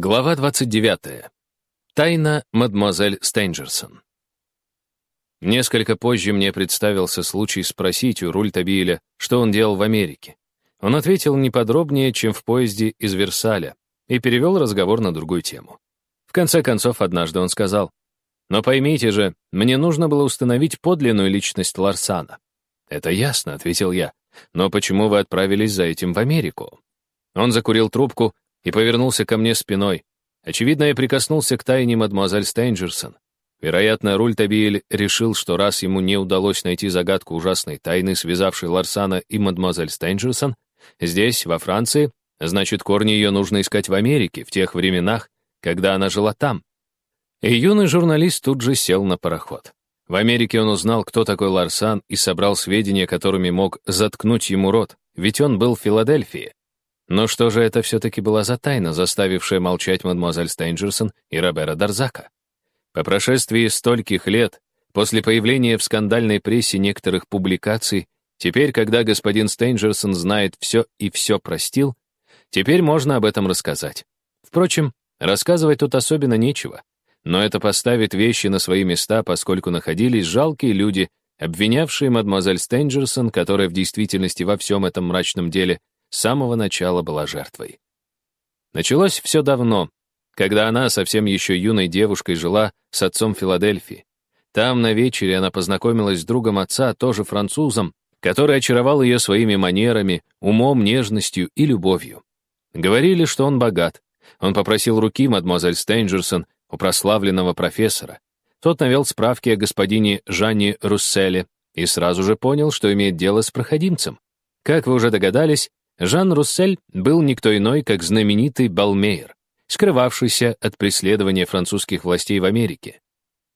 Глава 29. Тайна мадемуазель Стейнджерсон. Несколько позже мне представился случай спросить у Рультабиля, что он делал в Америке. Он ответил не подробнее, чем в поезде из Версаля, и перевел разговор на другую тему. В конце концов, однажды он сказал, «Но поймите же, мне нужно было установить подлинную личность Ларсана». «Это ясно», — ответил я, «но почему вы отправились за этим в Америку?» Он закурил трубку, и повернулся ко мне спиной. Очевидно, я прикоснулся к тайне мадемуазель Стейнджерсон. Вероятно, Рультабиль решил, что раз ему не удалось найти загадку ужасной тайны, связавшей Ларсана и мадемуазель Стейнджерсон, здесь, во Франции, значит, корни ее нужно искать в Америке, в тех временах, когда она жила там. И юный журналист тут же сел на пароход. В Америке он узнал, кто такой Ларсан, и собрал сведения, которыми мог заткнуть ему рот, ведь он был в Филадельфии. Но что же это все-таки была за тайна, заставившая молчать мадемуазель Стейнджерсон и Робера Дарзака? По прошествии стольких лет, после появления в скандальной прессе некоторых публикаций, теперь, когда господин Стейнджерсон знает все и все простил, теперь можно об этом рассказать. Впрочем, рассказывать тут особенно нечего. Но это поставит вещи на свои места, поскольку находились жалкие люди, обвинявшие мадемуазель Стейнджерсон, которая в действительности во всем этом мрачном деле с самого начала была жертвой. Началось все давно, когда она, совсем еще юной девушкой, жила с отцом Филадельфии. Там на вечере она познакомилась с другом отца, тоже французом, который очаровал ее своими манерами, умом, нежностью и любовью. Говорили, что он богат. Он попросил руки мадемуазель Стейнджерсон у прославленного профессора. Тот навел справки о господине Жанне Русселе и сразу же понял, что имеет дело с проходимцем. Как вы уже догадались, Жан Руссель был никто иной, как знаменитый Балмейер, скрывавшийся от преследования французских властей в Америке.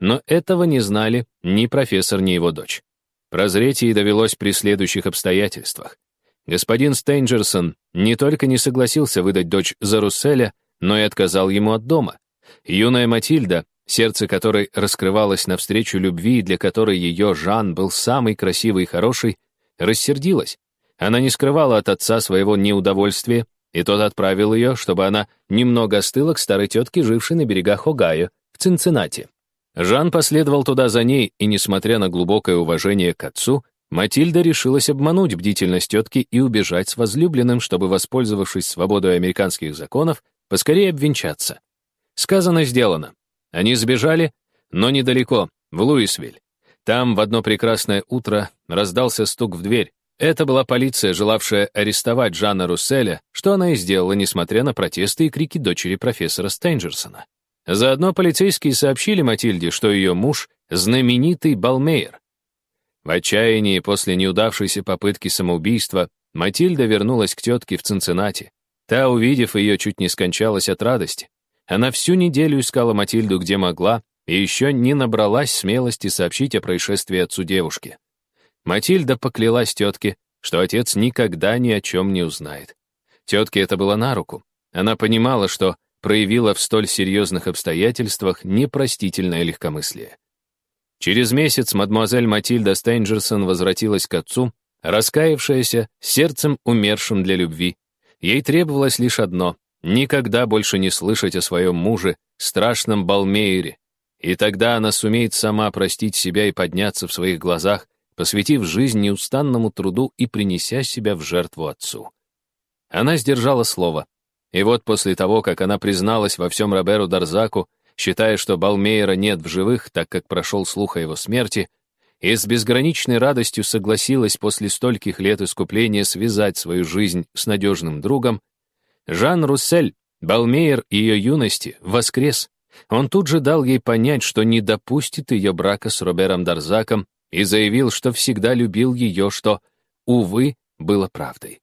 Но этого не знали ни профессор, ни его дочь. Прозреть ей довелось при следующих обстоятельствах. Господин Стейнджерсон не только не согласился выдать дочь за Русселя, но и отказал ему от дома. Юная Матильда, сердце которой раскрывалось навстречу любви, для которой ее Жан был самый красивый и хороший, рассердилась она не скрывала от отца своего неудовольствия, и тот отправил ее, чтобы она немного остыла к старой тетке, жившей на берегах Огайо, в Цинциннати. Жан последовал туда за ней, и, несмотря на глубокое уважение к отцу, Матильда решилась обмануть бдительность тетки и убежать с возлюбленным, чтобы, воспользовавшись свободой американских законов, поскорее обвенчаться. Сказано, сделано. Они сбежали, но недалеко, в Луисвиль. Там в одно прекрасное утро раздался стук в дверь. Это была полиция, желавшая арестовать Жанна Русселя, что она и сделала, несмотря на протесты и крики дочери профессора Стейнджерсона. Заодно полицейские сообщили Матильде, что ее муж — знаменитый Балмейер. В отчаянии после неудавшейся попытки самоубийства Матильда вернулась к тетке в Цинциннати. Та, увидев ее, чуть не скончалась от радости. Она всю неделю искала Матильду где могла и еще не набралась смелости сообщить о происшествии отцу девушки. Матильда поклялась тетке, что отец никогда ни о чем не узнает. Тетке это было на руку. Она понимала, что проявила в столь серьезных обстоятельствах непростительное легкомыслие. Через месяц мадемуазель Матильда Стейнджерсон возвратилась к отцу, раскаявшаяся, сердцем умершим для любви. Ей требовалось лишь одно — никогда больше не слышать о своем муже, страшном Балмеере. И тогда она сумеет сама простить себя и подняться в своих глазах, посвятив жизнь неустанному труду и принеся себя в жертву отцу. Она сдержала слово. И вот после того, как она призналась во всем Роберу Дарзаку, считая, что Балмейера нет в живых, так как прошел слух о его смерти, и с безграничной радостью согласилась после стольких лет искупления связать свою жизнь с надежным другом, Жан Руссель, Балмейер ее юности, воскрес. Он тут же дал ей понять, что не допустит ее брака с Робером Дарзаком и заявил, что всегда любил ее, что, увы, было правдой.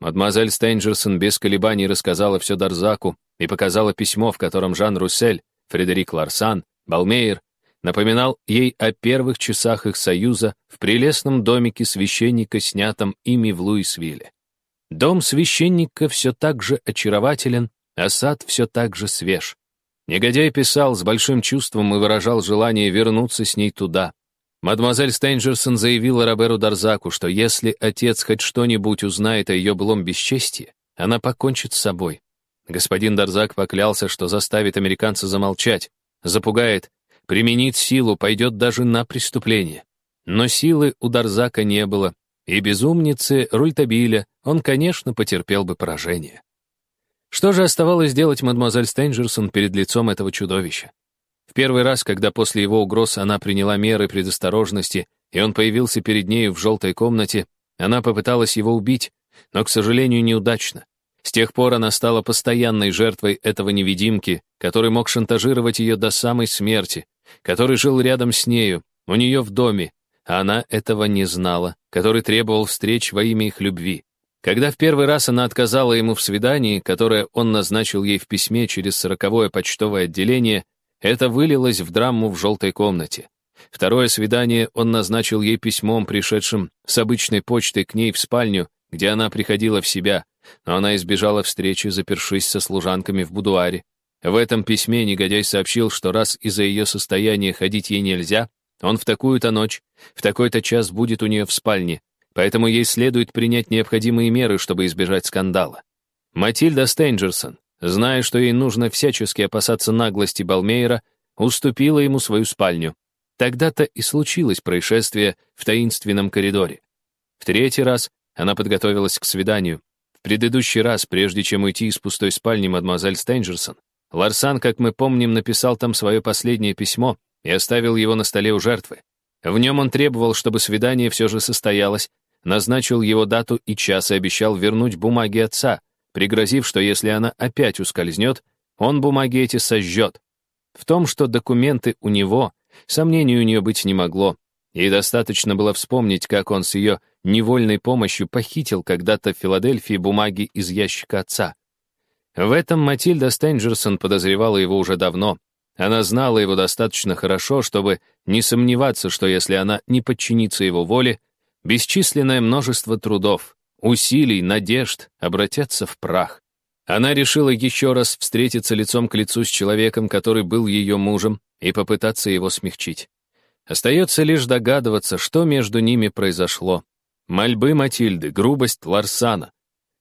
Мадемуазель Стейнджерсон без колебаний рассказала все Дарзаку и показала письмо, в котором Жан Руссель, Фредерик Ларсан, Балмейер напоминал ей о первых часах их союза в прелестном домике священника, снятом ими в Луисвилле. Дом священника все так же очарователен, а сад все так же свеж. Негодяй писал с большим чувством и выражал желание вернуться с ней туда, Мадемуазель Стейнджерсон заявила Роберу Дарзаку, что если отец хоть что-нибудь узнает о ее былом бесчестии, она покончит с собой. Господин Дарзак поклялся, что заставит американца замолчать, запугает, применит силу, пойдет даже на преступление. Но силы у Дарзака не было, и безумницы Рультабиля он, конечно, потерпел бы поражение. Что же оставалось делать мадемуазель Стенджерсон перед лицом этого чудовища? В первый раз, когда после его угроз она приняла меры предосторожности, и он появился перед нею в желтой комнате, она попыталась его убить, но, к сожалению, неудачно. С тех пор она стала постоянной жертвой этого невидимки, который мог шантажировать ее до самой смерти, который жил рядом с нею, у нее в доме, а она этого не знала, который требовал встреч во имя их любви. Когда в первый раз она отказала ему в свидании, которое он назначил ей в письме через сороковое почтовое отделение, это вылилось в драму в желтой комнате. Второе свидание он назначил ей письмом, пришедшим с обычной почтой к ней в спальню, где она приходила в себя, но она избежала встречи, запершись со служанками в будуаре. В этом письме негодяй сообщил, что раз из-за ее состояния ходить ей нельзя, он в такую-то ночь, в такой-то час будет у нее в спальне, поэтому ей следует принять необходимые меры, чтобы избежать скандала. Матильда Стенджерсон, зная, что ей нужно всячески опасаться наглости Балмейера, уступила ему свою спальню. Тогда-то и случилось происшествие в таинственном коридоре. В третий раз она подготовилась к свиданию. В предыдущий раз, прежде чем уйти из пустой спальни мадемуазель Стенджерсон, Ларсан, как мы помним, написал там свое последнее письмо и оставил его на столе у жертвы. В нем он требовал, чтобы свидание все же состоялось, назначил его дату и час и обещал вернуть бумаги отца, пригрозив, что если она опять ускользнет, он бумаги эти сожжет. В том, что документы у него, сомнений у нее быть не могло. Ей достаточно было вспомнить, как он с ее невольной помощью похитил когда-то в Филадельфии бумаги из ящика отца. В этом Матильда Стенджерсон подозревала его уже давно. Она знала его достаточно хорошо, чтобы не сомневаться, что если она не подчинится его воле, Бесчисленное множество трудов, усилий, надежд обратятся в прах. Она решила еще раз встретиться лицом к лицу с человеком, который был ее мужем, и попытаться его смягчить. Остается лишь догадываться, что между ними произошло. Мольбы Матильды, грубость Ларсана.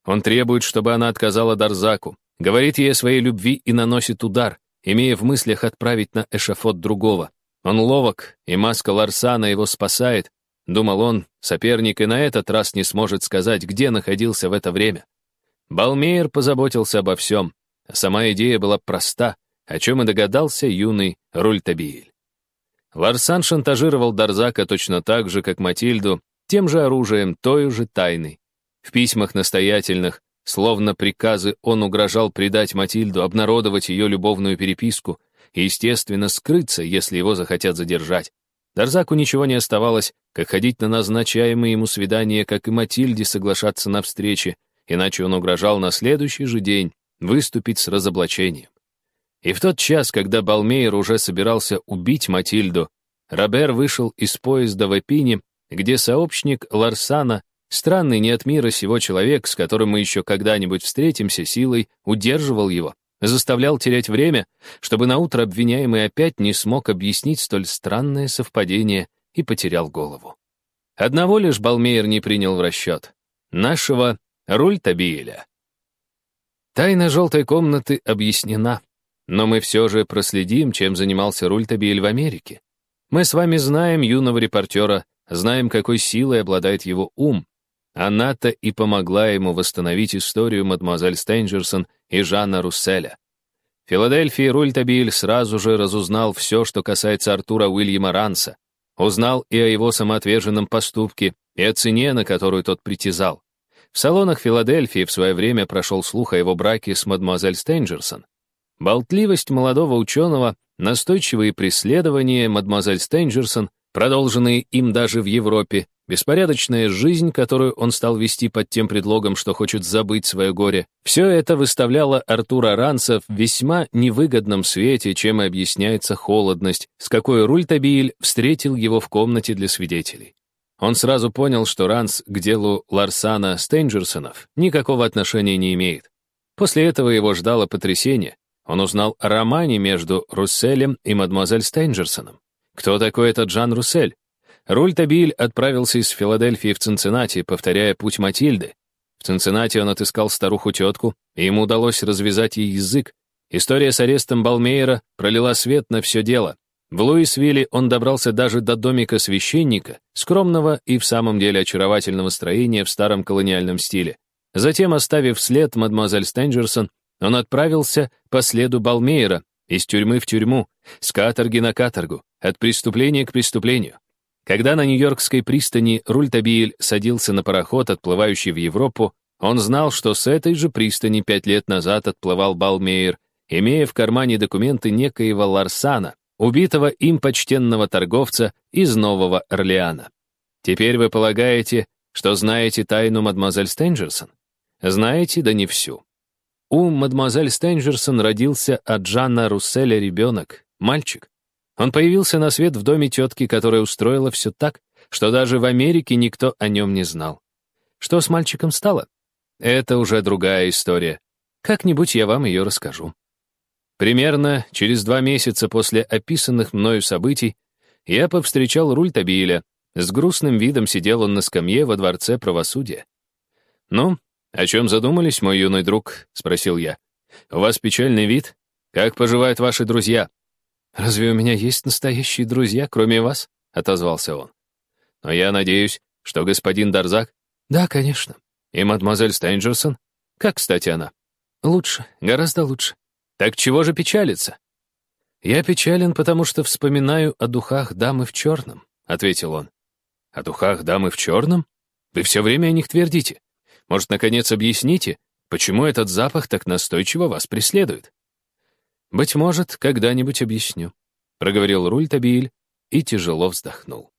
Он требует, чтобы она отказала Дарзаку, говорит ей о своей любви и наносит удар, имея в мыслях отправить на эшафот другого. Он ловок, и маска Ларсана его спасает, Думал он, соперник и на этот раз не сможет сказать, где находился в это время. Балмейер позаботился обо всем, а сама идея была проста, о чем и догадался юный Рультабиль. Ларсан шантажировал Дарзака точно так же, как Матильду, тем же оружием, той же тайной. В письмах настоятельных, словно приказы, он угрожал предать Матильду, обнародовать ее любовную переписку и, естественно, скрыться, если его захотят задержать. Дарзаку ничего не оставалось, как ходить на назначаемые ему свидания, как и Матильде соглашаться на встречи, иначе он угрожал на следующий же день выступить с разоблачением. И в тот час, когда Балмейер уже собирался убить Матильду, Робер вышел из поезда в Эпине, где сообщник Ларсана, странный не от мира сего человек, с которым мы еще когда-нибудь встретимся силой, удерживал его заставлял терять время, чтобы наутро обвиняемый опять не смог объяснить столь странное совпадение и потерял голову. Одного лишь Балмейер не принял в расчет. Нашего Рультабиеля. Тайна желтой комнаты объяснена, но мы все же проследим, чем занимался Рультабиель в Америке. Мы с вами знаем юного репортера, знаем, какой силой обладает его ум, она-то и помогла ему восстановить историю мадемуазель Стенджерсон и Жанна Русселя. В Филадельфии Рультабиль сразу же разузнал все, что касается Артура Уильяма Ранса. Узнал и о его самоотверженном поступке, и о цене, на которую тот притязал. В салонах Филадельфии в свое время прошел слух о его браке с мадемуазель Стенджерсон. Болтливость молодого ученого, настойчивые преследования мадемуазель Стенджерсон, продолженные им даже в Европе, Беспорядочная жизнь, которую он стал вести под тем предлогом, что хочет забыть свое горе, все это выставляло Артура Ранса в весьма невыгодном свете, чем и объясняется холодность, с какой Рультабиль встретил его в комнате для свидетелей. Он сразу понял, что Ранс к делу Ларсана Стейнджерсонов никакого отношения не имеет. После этого его ждало потрясение. Он узнал о романе между Русселем и мадемуазель Стейнджерсоном. Кто такой этот Жан Руссель? Рультабиль отправился из Филадельфии в Цинциннати, повторяя путь Матильды. В Цинциннати он отыскал старуху-тетку, и ему удалось развязать ей язык. История с арестом Балмейера пролила свет на все дело. В Луисвилле он добрался даже до домика священника, скромного и в самом деле очаровательного строения в старом колониальном стиле. Затем, оставив след мадемуазель Стенджерсон, он отправился по следу Балмейера, из тюрьмы в тюрьму, с каторги на каторгу, от преступления к преступлению. Когда на Нью-Йоркской пристани Рультабиль садился на пароход, отплывающий в Европу, он знал, что с этой же пристани пять лет назад отплывал Балмейер, имея в кармане документы некоего Ларсана, убитого им почтенного торговца из Нового Орлеана. Теперь вы полагаете, что знаете тайну мадемуазель Стенджерсон? Знаете, да не всю. У мадемуазель Стенджерсон родился от Жанна Русселя ребенок, мальчик. Он появился на свет в доме тетки, которая устроила все так, что даже в Америке никто о нем не знал. Что с мальчиком стало? Это уже другая история. Как-нибудь я вам ее расскажу. Примерно через два месяца после описанных мною событий я повстречал Рультабиля. С грустным видом сидел он на скамье во дворце правосудия. «Ну, о чем задумались, мой юный друг?» — спросил я. «У вас печальный вид? Как поживают ваши друзья?» «Разве у меня есть настоящие друзья, кроме вас?» — отозвался он. «Но я надеюсь, что господин Дарзак...» «Да, конечно. И мадемуазель Стейнджерсон? Как, кстати, она?» «Лучше, гораздо лучше. Так чего же печалиться?» «Я печален, потому что вспоминаю о духах дамы в черном», — ответил он. «О духах дамы в черном? Вы все время о них твердите. Может, наконец объясните, почему этот запах так настойчиво вас преследует?» «Быть может, когда-нибудь объясню», — проговорил Руль Табиль и тяжело вздохнул.